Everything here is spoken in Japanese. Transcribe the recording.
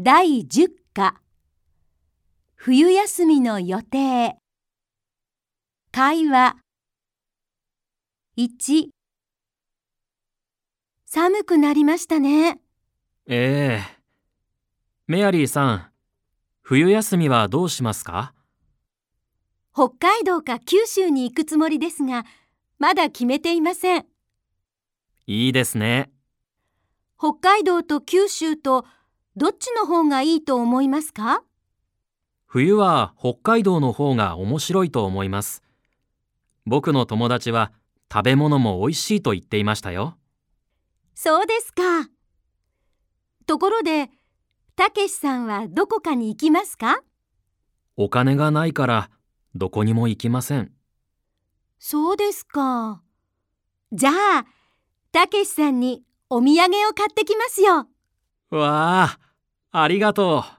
第10課冬休みの予定会話1寒くなりましたね。ええメアリーさん、冬休みはどうしますか？北海道か九州に行くつもりですが、まだ決めていません。いいですね。北海道と九州とどっちの方がいいと思いますか？冬は北海道の方が面白いと思います。僕の友達は食べ物も美味しいと言っていましたよ。そうですか。ところで、たけしさんはどこかに行きますか？お金がないからどこにも行きません。そうですか。じゃあ、たけしさんにお土産を買ってきますよ。わあ、ありがとう。